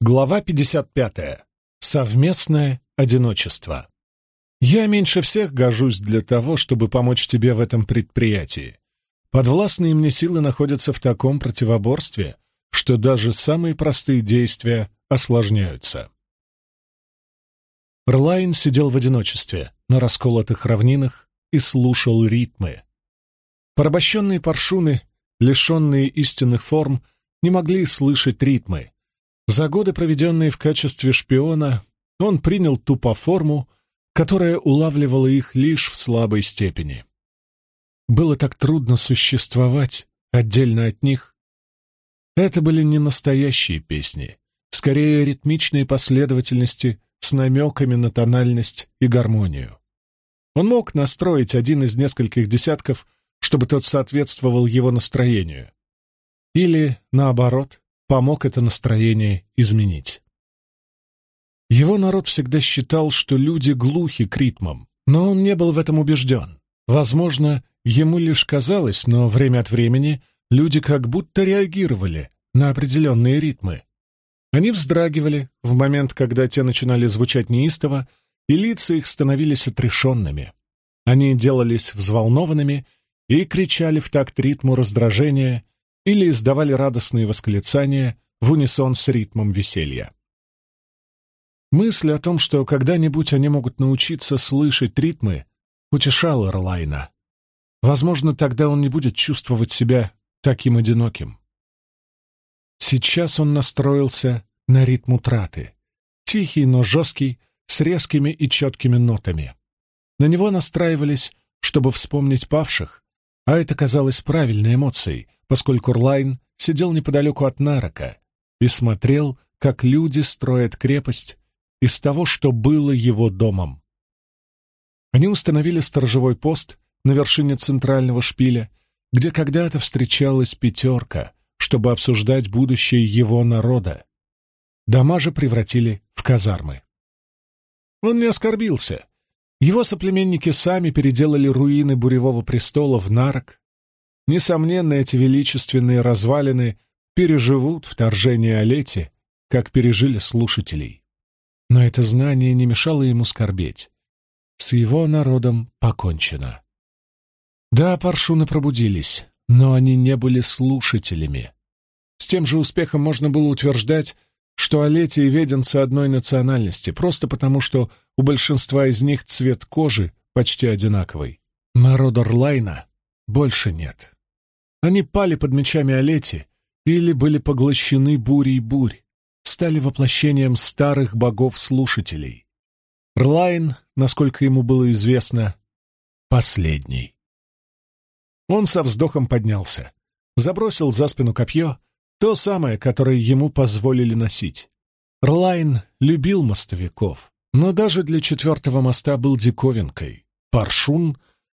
Глава 55. Совместное одиночество. Я меньше всех гожусь для того, чтобы помочь тебе в этом предприятии. Подвластные мне силы находятся в таком противоборстве, что даже самые простые действия осложняются. Рлайн сидел в одиночестве на расколотых равнинах и слушал ритмы. Порабощенные паршуны, лишенные истинных форм, не могли слышать ритмы, за годы, проведенные в качестве шпиона, он принял тупоформу, которая улавливала их лишь в слабой степени. Было так трудно существовать отдельно от них. Это были не настоящие песни, скорее ритмичные последовательности с намеками на тональность и гармонию. Он мог настроить один из нескольких десятков, чтобы тот соответствовал его настроению. Или, наоборот, помог это настроение изменить. Его народ всегда считал, что люди глухи к ритмам, но он не был в этом убежден. Возможно, ему лишь казалось, но время от времени люди как будто реагировали на определенные ритмы. Они вздрагивали в момент, когда те начинали звучать неистово, и лица их становились отрешенными. Они делались взволнованными и кричали в такт ритму раздражения или издавали радостные восклицания в унисон с ритмом веселья. Мысль о том, что когда-нибудь они могут научиться слышать ритмы, утешала Эрлайна. Возможно, тогда он не будет чувствовать себя таким одиноким. Сейчас он настроился на ритм утраты. Тихий, но жесткий, с резкими и четкими нотами. На него настраивались, чтобы вспомнить павших, а это казалось правильной эмоцией, поскольку Рлайн сидел неподалеку от Нарока и смотрел, как люди строят крепость из того, что было его домом. Они установили сторожевой пост на вершине центрального шпиля, где когда-то встречалась пятерка, чтобы обсуждать будущее его народа. Дома же превратили в казармы. Он не оскорбился. Его соплеменники сами переделали руины Буревого престола в нарок, Несомненно, эти величественные развалины переживут вторжение Олети, как пережили слушателей. Но это знание не мешало ему скорбеть. С его народом покончено. Да, паршуны пробудились, но они не были слушателями. С тем же успехом можно было утверждать, что Олети и веденцы одной национальности, просто потому что у большинства из них цвет кожи почти одинаковый. Народа Рлайна больше нет. Они пали под мечами Олети или были поглощены бурей бурь, стали воплощением старых богов-слушателей. Рлайн, насколько ему было известно, последний. Он со вздохом поднялся, забросил за спину копье, то самое, которое ему позволили носить. Рлайн любил мостовиков, но даже для четвертого моста был диковинкой — паршун,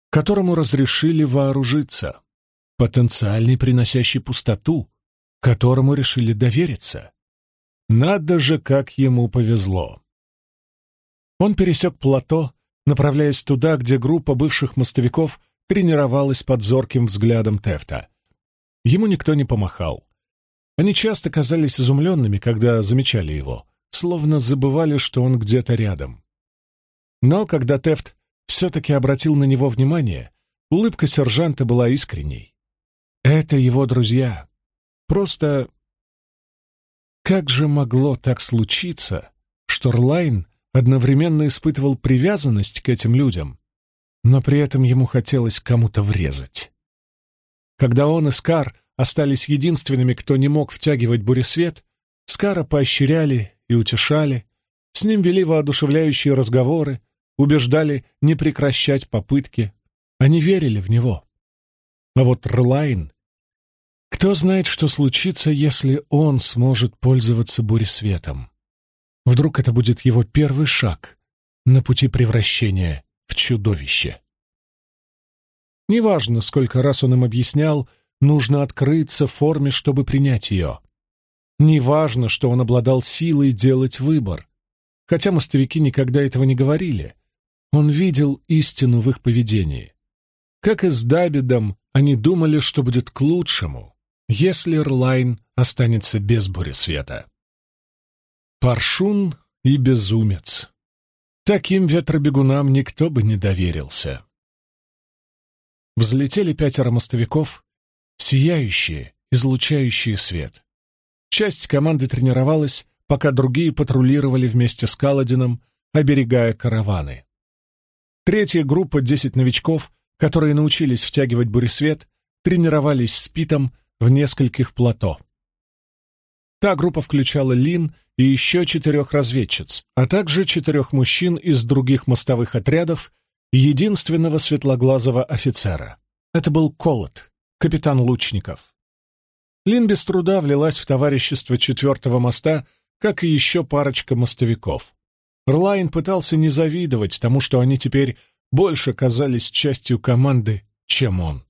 которому разрешили вооружиться потенциальный приносящий пустоту, которому решили довериться. Надо же, как ему повезло. Он пересек плато, направляясь туда, где группа бывших мостовиков тренировалась под зорким взглядом Тефта. Ему никто не помахал. Они часто казались изумленными, когда замечали его, словно забывали, что он где-то рядом. Но когда Тефт все-таки обратил на него внимание, улыбка сержанта была искренней. Это его друзья. Просто как же могло так случиться, что Рлайн одновременно испытывал привязанность к этим людям, но при этом ему хотелось кому-то врезать? Когда он и Скар остались единственными, кто не мог втягивать буресвет, Скара поощряли и утешали, с ним вели воодушевляющие разговоры, убеждали не прекращать попытки. Они верили в него. А вот Рлайн... Кто знает, что случится, если он сможет пользоваться буресветом? Вдруг это будет его первый шаг на пути превращения в чудовище. Неважно, сколько раз он им объяснял, нужно открыться в форме, чтобы принять ее. Неважно, что он обладал силой делать выбор, хотя мостовики никогда этого не говорили. Он видел истину в их поведении. Как и с Дабидом, они думали, что будет к лучшему, если Рлайн останется без бури света. Паршун и безумец. Таким ветробегунам никто бы не доверился. Взлетели пятеро мостовиков, сияющие, излучающие свет. Часть команды тренировалась, пока другие патрулировали вместе с Каладином, оберегая караваны. Третья группа, десять новичков, которые научились втягивать буресвет, тренировались с Питом в нескольких плато. Та группа включала Лин и еще четырех разведчиц, а также четырех мужчин из других мостовых отрядов и единственного светлоглазого офицера. Это был Колот, капитан лучников. Лин без труда влилась в товарищество четвертого моста, как и еще парочка мостовиков. Рлайн пытался не завидовать тому, что они теперь больше казались частью команды, чем он.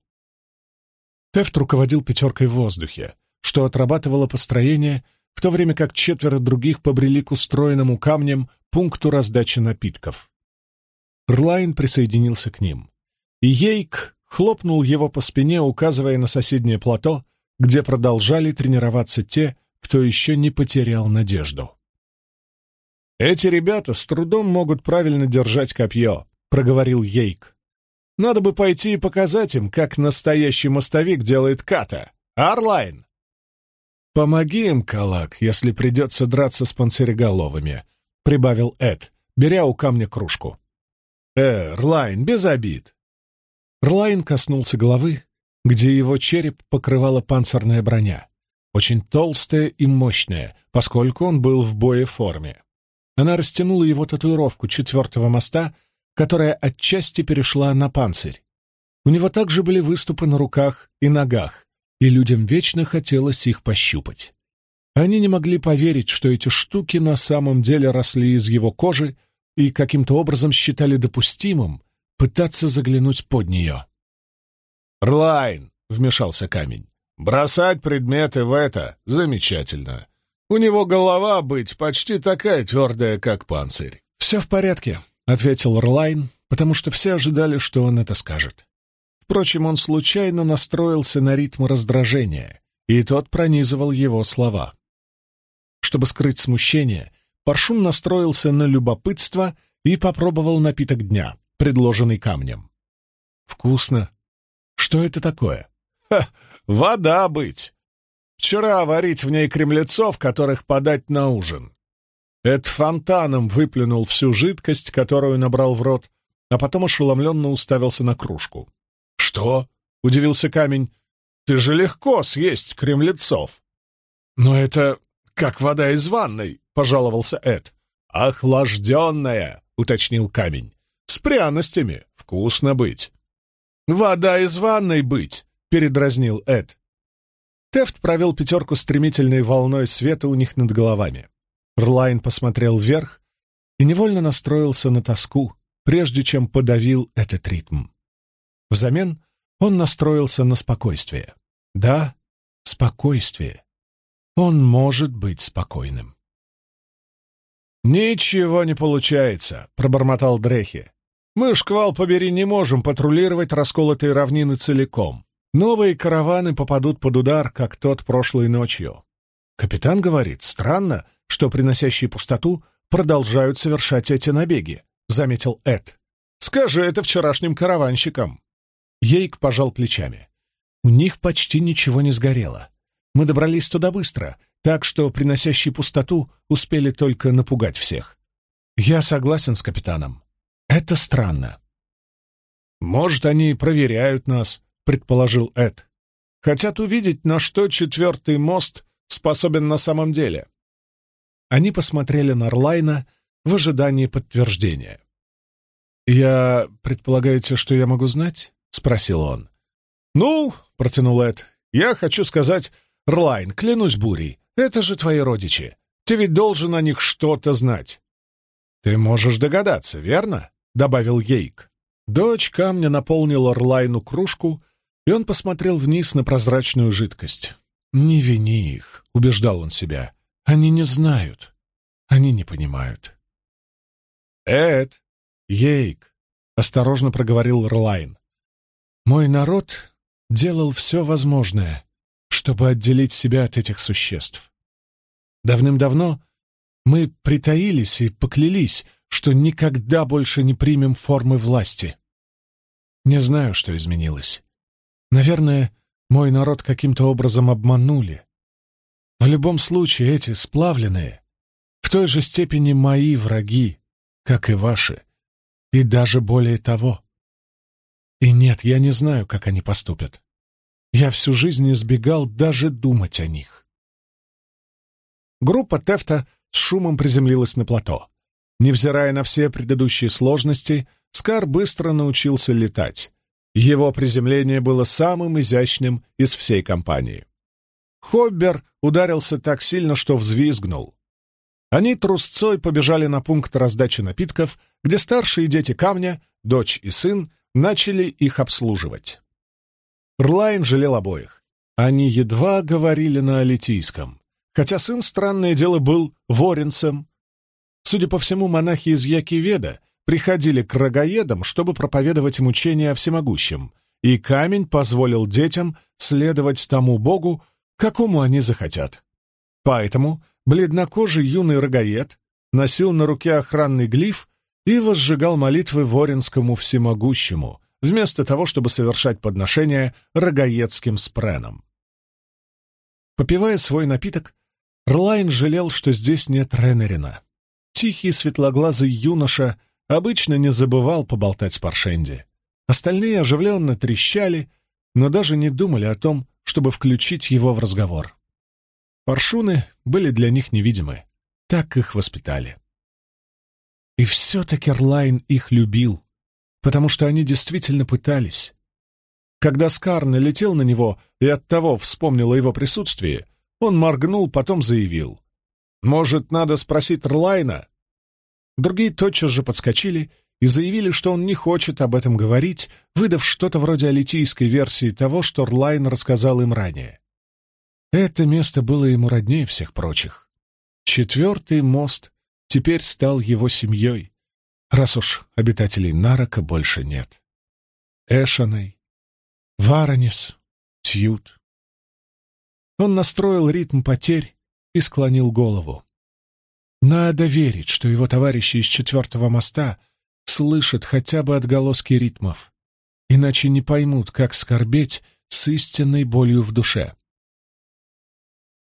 Тефт руководил пятеркой в воздухе, что отрабатывало построение, в то время как четверо других побрели к устроенному камнем пункту раздачи напитков. Рлайн присоединился к ним. И Ейк хлопнул его по спине, указывая на соседнее плато, где продолжали тренироваться те, кто еще не потерял надежду. «Эти ребята с трудом могут правильно держать копье», — проговорил Ейк. «Надо бы пойти и показать им, как настоящий мостовик делает ката. Арлайн!» «Помоги им, Калак, если придется драться с панциреголовыми», — прибавил Эд, беря у камня кружку. «Э, Рлайн, без обид!» Рлайн коснулся головы, где его череп покрывала панцирная броня, очень толстая и мощная, поскольку он был в боеформе. Она растянула его татуировку четвертого моста, которая отчасти перешла на панцирь. У него также были выступы на руках и ногах, и людям вечно хотелось их пощупать. Они не могли поверить, что эти штуки на самом деле росли из его кожи и каким-то образом считали допустимым пытаться заглянуть под нее. «Рлайн!» — вмешался камень. «Бросать предметы в это замечательно. У него голова быть почти такая твердая, как панцирь». «Все в порядке», — ответил Рлайн, потому что все ожидали, что он это скажет. Впрочем, он случайно настроился на ритм раздражения, и тот пронизывал его слова. Чтобы скрыть смущение, Паршун настроился на любопытство и попробовал напиток дня, предложенный камнем. «Вкусно», что это такое? Ха, вода быть. Вчера варить в ней кремлецов, которых подать на ужин. Эд фонтаном выплюнул всю жидкость, которую набрал в рот, а потом ошеломленно уставился на кружку. «Что?» — удивился камень. «Ты же легко съесть кремлецов!» «Но это как вода из ванной», — пожаловался Эд. «Охлажденная», — уточнил камень. «С пряностями. Вкусно быть». «Вода из ванной быть!» — передразнил Эд. Тефт провел пятерку стремительной волной света у них над головами. Рлайн посмотрел вверх и невольно настроился на тоску, прежде чем подавил этот ритм. Взамен он настроился на спокойствие. Да, спокойствие. Он может быть спокойным. «Ничего не получается», — пробормотал Дрехи. Мы, шквал побери, не можем патрулировать расколотые равнины целиком. Новые караваны попадут под удар, как тот прошлой ночью. Капитан говорит, странно, что приносящие пустоту продолжают совершать эти набеги, заметил Эд. Скажи это вчерашним караванщикам. Ейк пожал плечами. У них почти ничего не сгорело. Мы добрались туда быстро, так что приносящие пустоту успели только напугать всех. Я согласен с капитаном. Это странно. «Может, они проверяют нас», — предположил Эд. «Хотят увидеть, на что четвертый мост способен на самом деле». Они посмотрели на Рлайна в ожидании подтверждения. «Я... предполагаете, что я могу знать?» — спросил он. «Ну», — протянул Эд, — «я хочу сказать, Рлайн, клянусь бурей, это же твои родичи. Ты ведь должен о них что-то знать». «Ты можешь догадаться, верно?» — добавил Ейк. Дочь камня наполнила Орлайну кружку, и он посмотрел вниз на прозрачную жидкость. «Не вини их», — убеждал он себя. «Они не знают. Они не понимают». «Эд! Ейк!» — осторожно проговорил Рлайн. «Мой народ делал все возможное, чтобы отделить себя от этих существ. Давным-давно Мы притаились и поклялись, что никогда больше не примем формы власти. Не знаю, что изменилось. Наверное, мой народ каким-то образом обманули. В любом случае, эти сплавленные в той же степени мои враги, как и ваши, и даже более того. И нет, я не знаю, как они поступят. Я всю жизнь избегал даже думать о них. Группа Тефта с шумом приземлилась на плато. Невзирая на все предыдущие сложности, Скар быстро научился летать. Его приземление было самым изящным из всей компании. Хоббер ударился так сильно, что взвизгнул. Они трусцой побежали на пункт раздачи напитков, где старшие дети камня, дочь и сын, начали их обслуживать. Рлайн жалел обоих. Они едва говорили на алитийском, хотя сын, странное дело, был воренцем. Судя по всему, монахи из Якиведа приходили к рогаедам, чтобы проповедовать им учение о и камень позволил детям следовать тому богу, какому они захотят. Поэтому бледнокожий юный рогаед носил на руке охранный глиф и возжигал молитвы Воринскому всемогущему, вместо того, чтобы совершать подношения рогаедским спреном. Попивая свой напиток, Рлайн жалел, что здесь нет Ренерина. Тихий светлоглазый юноша обычно не забывал поболтать с Паршенди. Остальные оживленно трещали, но даже не думали о том, чтобы включить его в разговор. Паршуны были для них невидимы, так их воспитали. И все-таки Рлайн их любил, потому что они действительно пытались. Когда Скар налетел на него и оттого вспомнил о его присутствии, он моргнул, потом заявил. «Может, надо спросить Рлайна?» Другие тотчас же подскочили и заявили, что он не хочет об этом говорить, выдав что-то вроде алитийской версии того, что Рлайн рассказал им ранее. Это место было ему роднее всех прочих. Четвертый мост теперь стал его семьей, раз уж обитателей Нарока больше нет. Эшаной, Варанис, Тьют. Он настроил ритм потерь и склонил голову. Надо верить, что его товарищи из четвертого моста слышат хотя бы отголоски ритмов, иначе не поймут, как скорбеть с истинной болью в душе.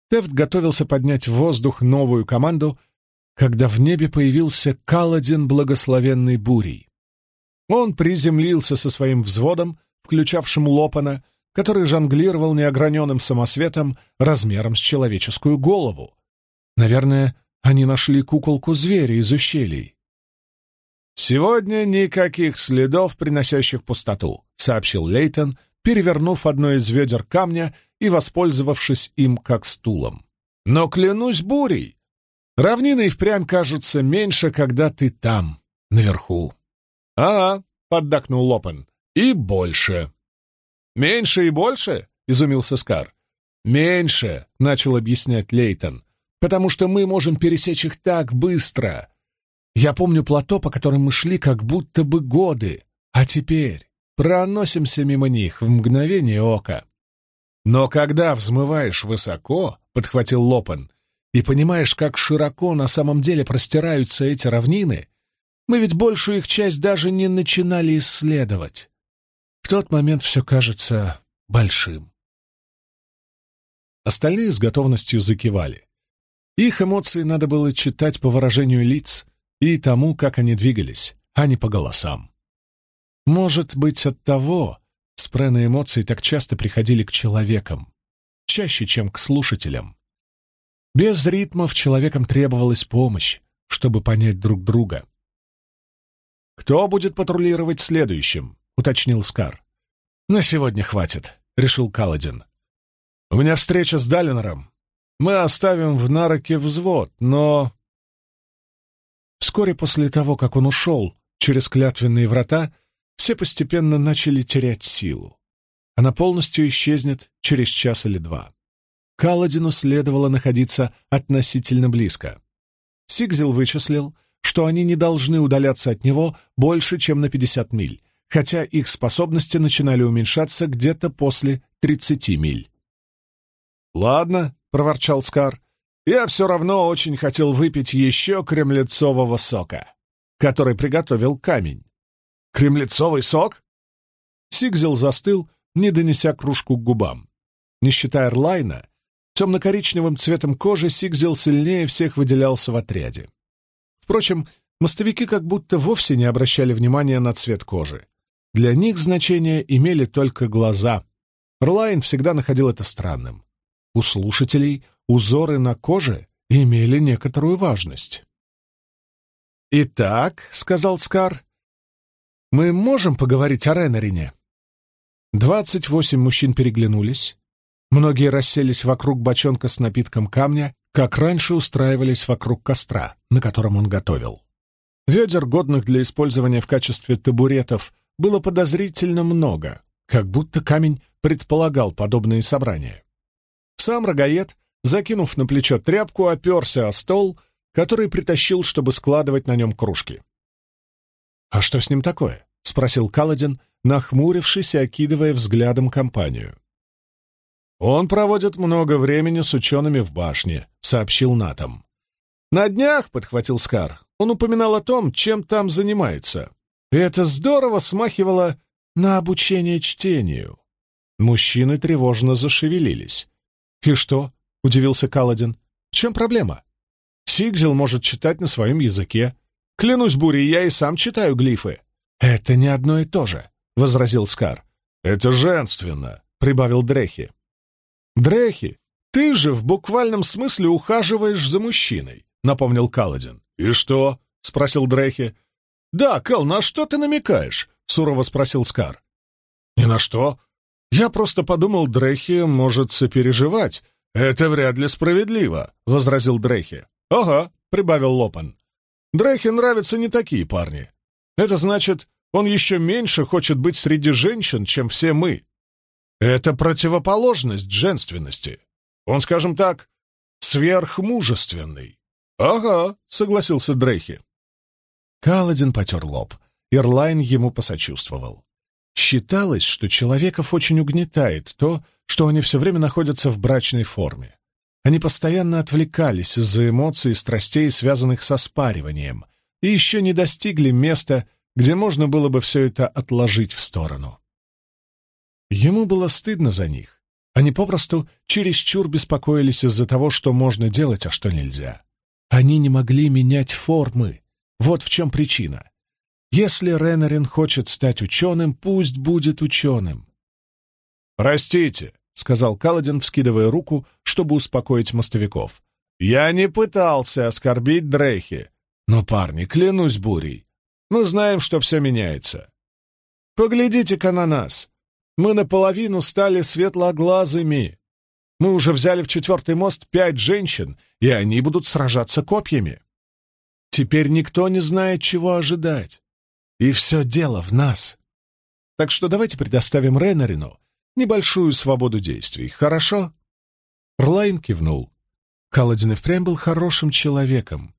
Тефт готовился поднять в воздух новую команду, когда в небе появился Каладин благословенной бурей. Он приземлился со своим взводом, включавшим Лопана, который жонглировал неограненным самосветом размером с человеческую голову. Наверное, они нашли куколку зверя из ущелий. «Сегодня никаких следов, приносящих пустоту», — сообщил Лейтон, перевернув одно из ведер камня и воспользовавшись им как стулом. «Но клянусь бурей, Равнины и впрямь кажутся меньше, когда ты там, наверху. «А, — поддакнул Лопен, — и больше». «Меньше и больше?» — изумился Скар. «Меньше», — начал объяснять Лейтон, «потому что мы можем пересечь их так быстро. Я помню плато, по которым мы шли как будто бы годы, а теперь проносимся мимо них в мгновение ока». «Но когда взмываешь высоко», — подхватил Лопен, и понимаешь, как широко на самом деле простираются эти равнины, мы ведь большую их часть даже не начинали исследовать. В тот момент все кажется большим. Остальные с готовностью закивали. Их эмоции надо было читать по выражению лиц и тому, как они двигались, а не по голосам. Может быть, от того спрены эмоций так часто приходили к человекам, чаще, чем к слушателям. Без ритмов человекам требовалась помощь, чтобы понять друг друга. «Кто будет патрулировать следующим?» — уточнил Скар. «На сегодня хватит», — решил Каладин. «У меня встреча с Далинором. Мы оставим в Нароке взвод, но...» Вскоре после того, как он ушел через клятвенные врата, все постепенно начали терять силу. Она полностью исчезнет через час или два. Каладину следовало находиться относительно близко. Сигзел вычислил, что они не должны удаляться от него больше, чем на 50 миль, хотя их способности начинали уменьшаться где-то после 30 миль. «Ладно», — проворчал Скар, я все равно очень хотел выпить еще кремлецового сока, который приготовил камень. Кремлецовый сок? Сигзел застыл, не донеся кружку к губам. Не считая Эрлайна, темно-коричневым цветом кожи Сигзел сильнее всех выделялся в отряде. Впрочем, мостовики как будто вовсе не обращали внимания на цвет кожи. Для них значение имели только глаза. Эрлайн всегда находил это странным. У слушателей узоры на коже имели некоторую важность. «Итак», — сказал Скар, — «мы можем поговорить о Ренерине?» Двадцать восемь мужчин переглянулись. Многие расселись вокруг бочонка с напитком камня, как раньше устраивались вокруг костра, на котором он готовил. Ведер, годных для использования в качестве табуретов, было подозрительно много, как будто камень предполагал подобные собрания. Сам рогаед закинув на плечо тряпку, оперся о стол, который притащил, чтобы складывать на нем кружки. «А что с ним такое?» — спросил Каладин, нахмурившись и окидывая взглядом компанию. «Он проводит много времени с учеными в башне», — сообщил Натом. «На днях», — подхватил Скар, — он упоминал о том, чем там занимается. И это здорово смахивало на обучение чтению. Мужчины тревожно зашевелились. «И что?» — удивился Каладин. «В чем проблема? Сигзел может читать на своем языке. Клянусь, Бури, я и сам читаю глифы». «Это не одно и то же», — возразил Скар. «Это женственно», — прибавил Дрехи. «Дрехи, ты же в буквальном смысле ухаживаешь за мужчиной», — напомнил Каладин. «И что?» — спросил Дрехи. «Да, Кэл, на что ты намекаешь?» — сурово спросил Скар. «Ни на что. Я просто подумал, Дрехи может сопереживать, «Это вряд ли справедливо», — возразил Дрейхи. «Ага», — прибавил Лопан. «Дрейхе нравятся не такие парни. Это значит, он еще меньше хочет быть среди женщин, чем все мы. Это противоположность женственности. Он, скажем так, сверхмужественный». «Ага», — согласился Дрейхи. Каладин потер лоб. Ирлайн ему посочувствовал. Считалось, что человеков очень угнетает то, что они все время находятся в брачной форме. Они постоянно отвлекались из-за эмоций и страстей, связанных со спариванием, и еще не достигли места, где можно было бы все это отложить в сторону. Ему было стыдно за них. Они попросту чересчур беспокоились из-за того, что можно делать, а что нельзя. Они не могли менять формы. Вот в чем причина. Если Ренарин хочет стать ученым, пусть будет ученым. «Простите», — сказал Каладин, вскидывая руку, чтобы успокоить мостовиков. «Я не пытался оскорбить Дрейхи. Но, парни, клянусь бурей, мы знаем, что все меняется. Поглядите-ка на нас. Мы наполовину стали светлоглазыми. Мы уже взяли в четвертый мост пять женщин, и они будут сражаться копьями. Теперь никто не знает, чего ожидать. И все дело в нас. Так что давайте предоставим Ренарину небольшую свободу действий, хорошо?» Рлайн кивнул. Каладин и впрямь был хорошим человеком,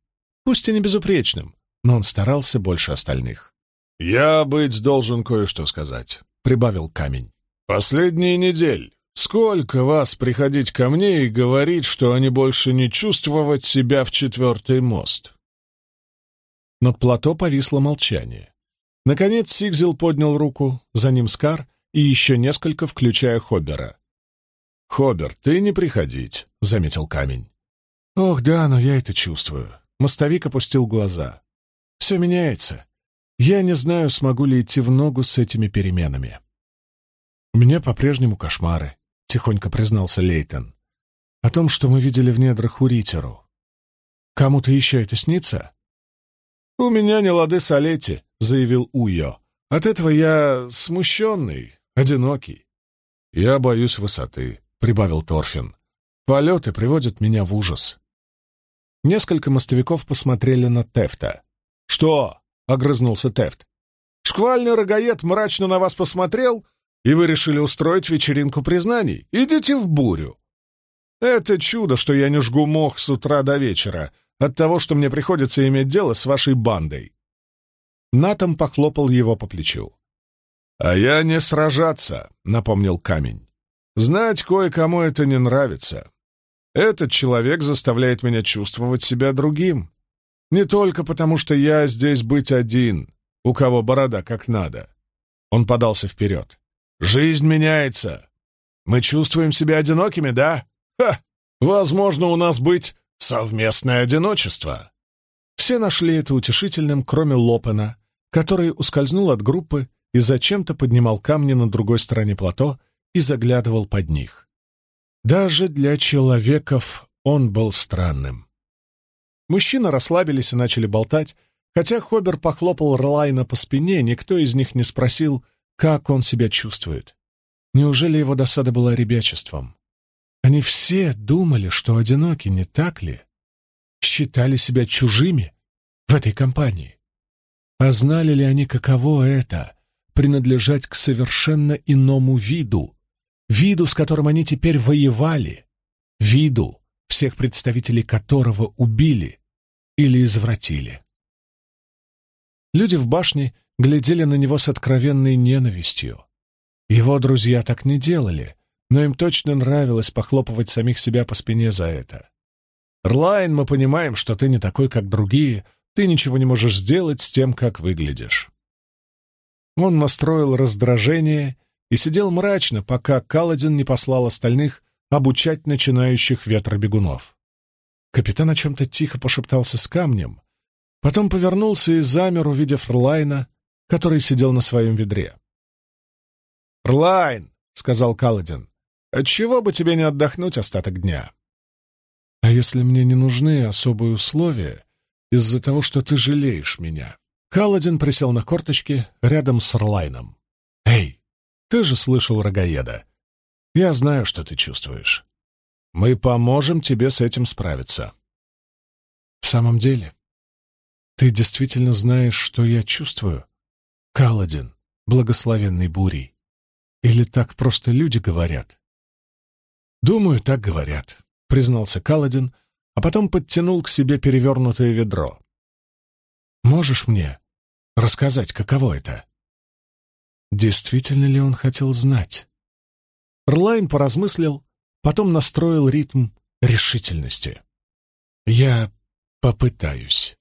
пусть и не безупречным, но он старался больше остальных. «Я быть должен кое-что сказать», — прибавил камень. «Последние недели. Сколько вас приходить ко мне и говорить, что они больше не чувствовать себя в четвертый мост?» Над плато повисло молчание. Наконец Сигзил поднял руку, за ним Скар и еще несколько, включая Хоббера. «Хоббер, ты не приходить», — заметил камень. «Ох, да, но я это чувствую». Мостовик опустил глаза. «Все меняется. Я не знаю, смогу ли идти в ногу с этими переменами». «У меня по-прежнему кошмары», — тихонько признался Лейтон. «О том, что мы видели в недрах Уритеру. Кому-то еще это снится?» «У меня не лады с Олети», — заявил Уйо. «От этого я смущенный, одинокий». «Я боюсь высоты», — прибавил Торфин. «Полеты приводят меня в ужас». Несколько мостовиков посмотрели на Тефта. «Что?» — огрызнулся Тефт. «Шквальный рогаед мрачно на вас посмотрел, и вы решили устроить вечеринку признаний? Идите в бурю!» «Это чудо, что я не жгу мох с утра до вечера, от того, что мне приходится иметь дело с вашей бандой». Натом похлопал его по плечу. «А я не сражаться», — напомнил камень. «Знать кое-кому это не нравится. Этот человек заставляет меня чувствовать себя другим. Не только потому, что я здесь быть один, у кого борода как надо. Он подался вперед. Жизнь меняется. Мы чувствуем себя одинокими, да? Ха! Возможно, у нас быть совместное одиночество. Все нашли это утешительным, кроме Лопена, который ускользнул от группы и зачем-то поднимал камни на другой стороне плато и заглядывал под них. Даже для человеков он был странным. Мужчины расслабились и начали болтать, хотя Хобер похлопал Рлайна по спине, никто из них не спросил, как он себя чувствует. Неужели его досада была ребячеством? Они все думали, что одиноки, не так ли? Считали себя чужими в этой компании. А знали ли они, каково это — принадлежать к совершенно иному виду, виду, с которым они теперь воевали, виду, всех представителей которого убили или извратили? Люди в башне глядели на него с откровенной ненавистью. Его друзья так не делали, но им точно нравилось похлопывать самих себя по спине за это. «Рлайн, мы понимаем, что ты не такой, как другие, ты ничего не можешь сделать с тем, как выглядишь». Он настроил раздражение и сидел мрачно, пока Каладин не послал остальных обучать начинающих ветробегунов. Капитан о чем-то тихо пошептался с камнем, потом повернулся и замер, увидев Рлайна, который сидел на своем ведре. «Рлайн!» — сказал Каладин. «Отчего бы тебе не отдохнуть остаток дня?» «А если мне не нужны особые условия, из-за того, что ты жалеешь меня. Каладин присел на корточки рядом с Орлайном. «Эй, ты же слышал рогаеда. Я знаю, что ты чувствуешь. Мы поможем тебе с этим справиться». «В самом деле, ты действительно знаешь, что я чувствую? Каладин, благословенный бурей. Или так просто люди говорят?» «Думаю, так говорят», — признался Каладин, — а потом подтянул к себе перевернутое ведро. «Можешь мне рассказать, каково это?» Действительно ли он хотел знать? Рлайн поразмыслил, потом настроил ритм решительности. «Я попытаюсь».